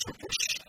что-то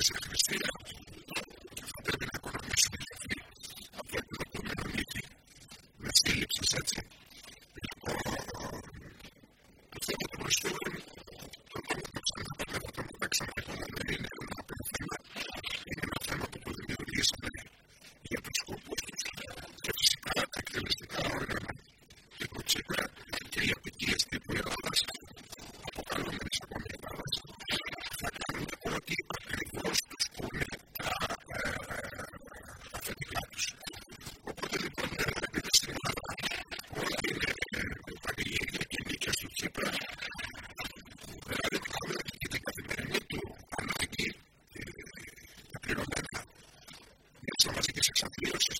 Yes, Dios.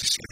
Mira,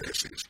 Bueno,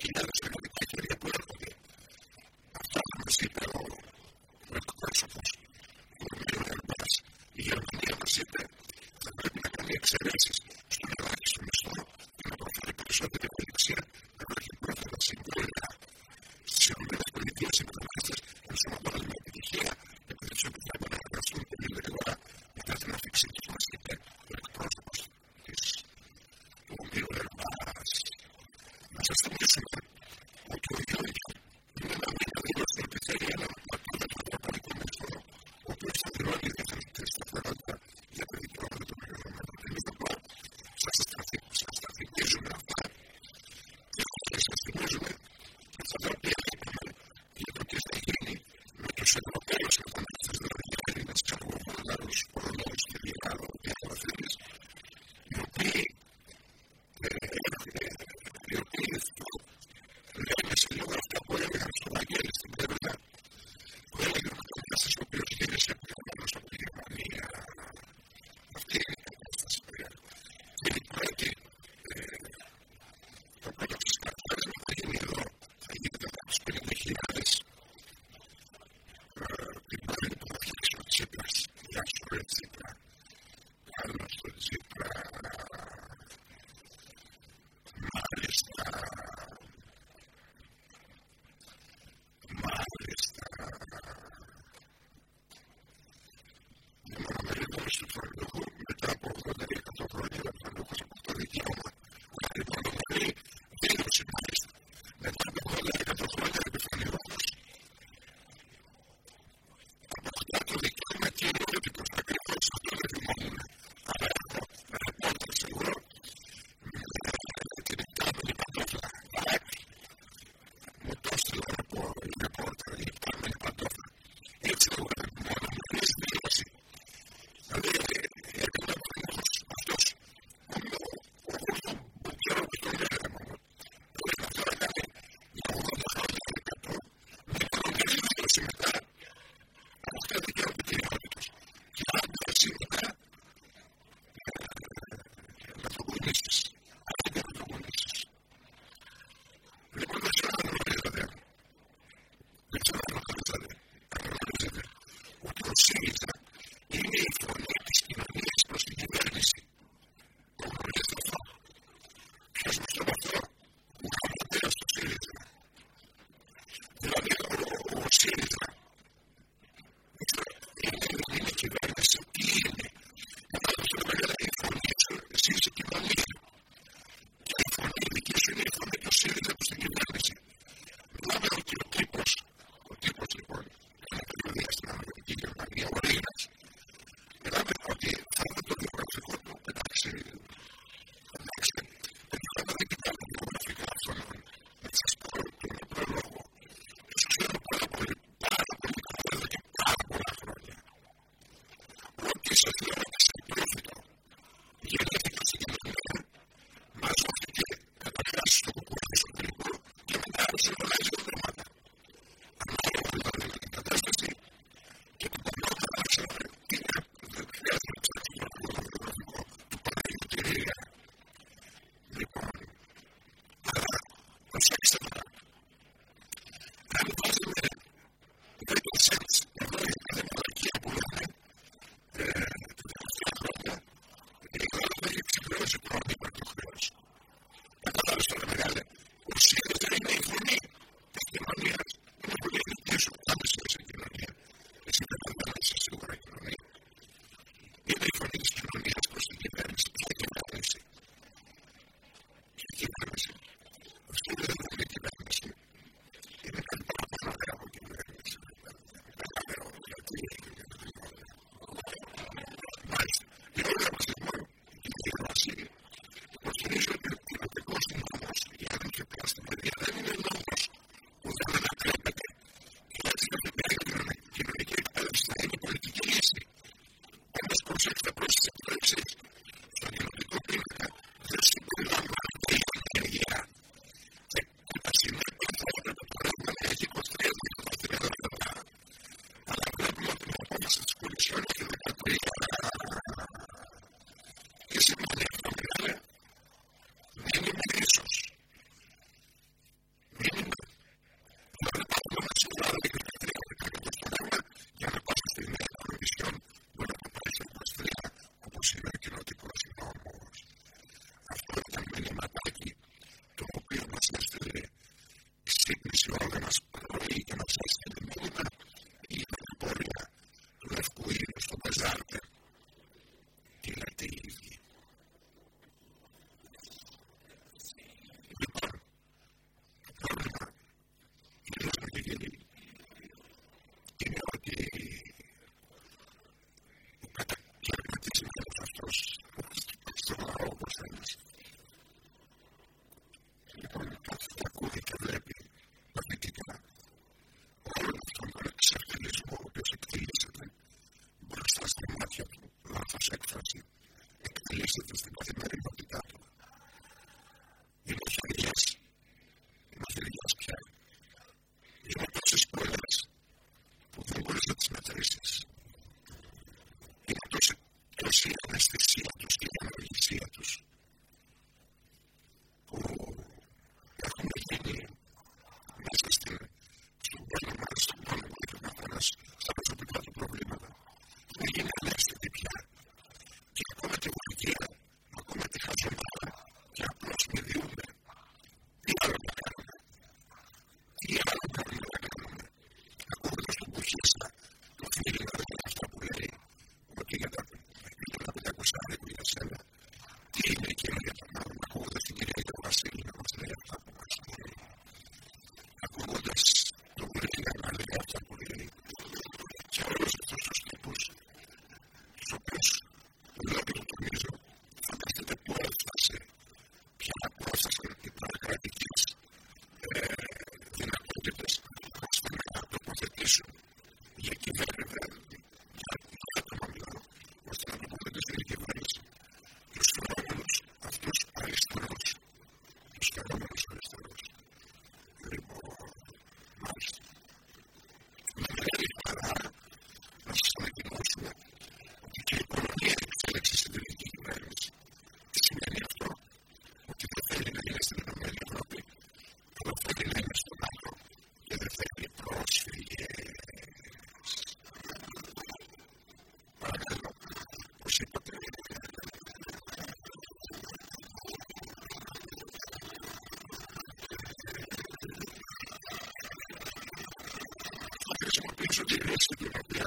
She's a actually δείξω τη ρίση την οποία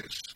eso